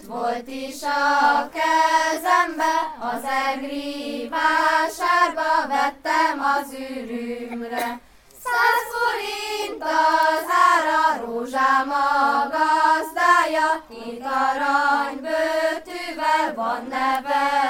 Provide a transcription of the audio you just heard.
volt is a kezembe, az egri vásárba vettem az ürümre. Száz forint az ára, rózsám a gazdája, itt aranybőtűvel van neve.